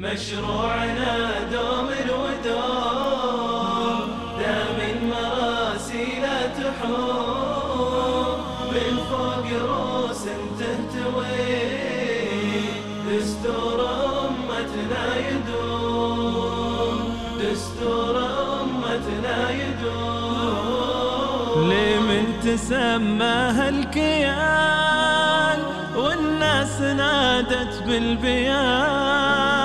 مشروعنا دوم الودوم دام مراسيل تحوم. من فوق روس تهتوي دستور أمتنا يدوم. دستور أمتنا يدوم. لمن تسمى هالكيان والناس نادت بالبيان؟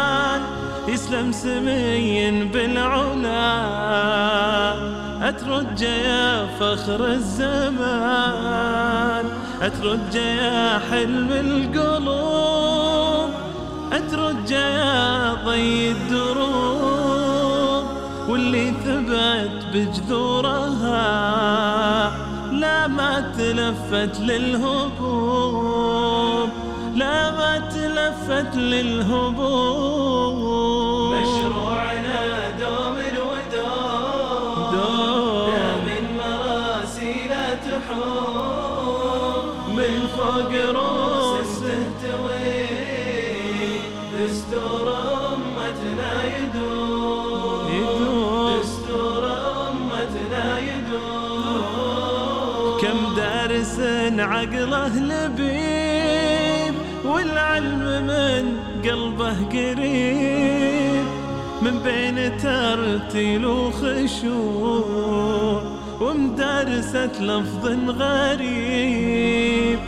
يسلم سمي بالعلا أترج يا فخر الزمان أترج يا حلم القلوب أترج يا ضي الدروب واللي ثبت بجذورها لا ما تلفت للهبوب لا ما تلفت للهبوب. من فوق روس تهتوي دستور أمتنا يدوم يدوم. دستور أمتنا يدوم كم دارس عقله لبيب والعلم من قلبه قريب من بين ترتيل وخشوع ومدارسة لفظ غريب.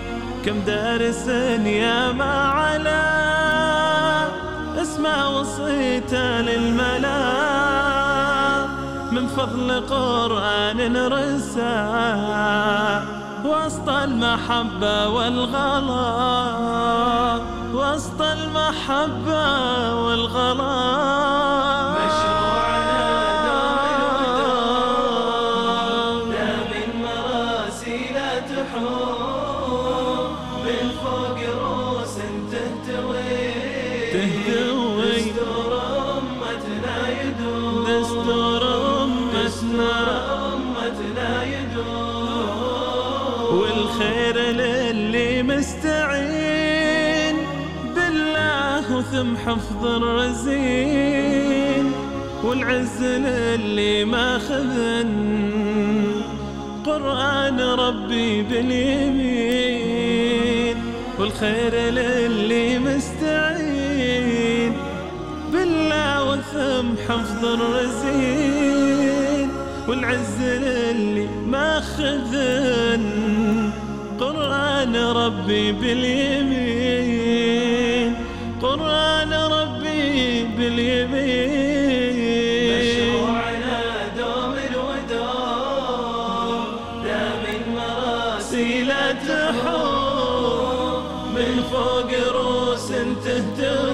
كم دارس يا ما على؟ اسمع وصيته للملا. من فضل قرآن رسى. وسط المحبة والغلا. وسط المحبة والغلا. تهتوي. دستور أمتنا يدوم دستور أمتنا. يدوم والخير للي مستعين بالله وثم حفظ الرزين والعز للي ماخذن قرآن ربي باليمين والخير للي مستعين وثم حفظ الرزين والعز للي ماخذن قرآن ربي باليمين قرآن ربي باليمين. مشروعنا دوم الودوم دام مراسيل سيلة حب من فوق روس تهتوي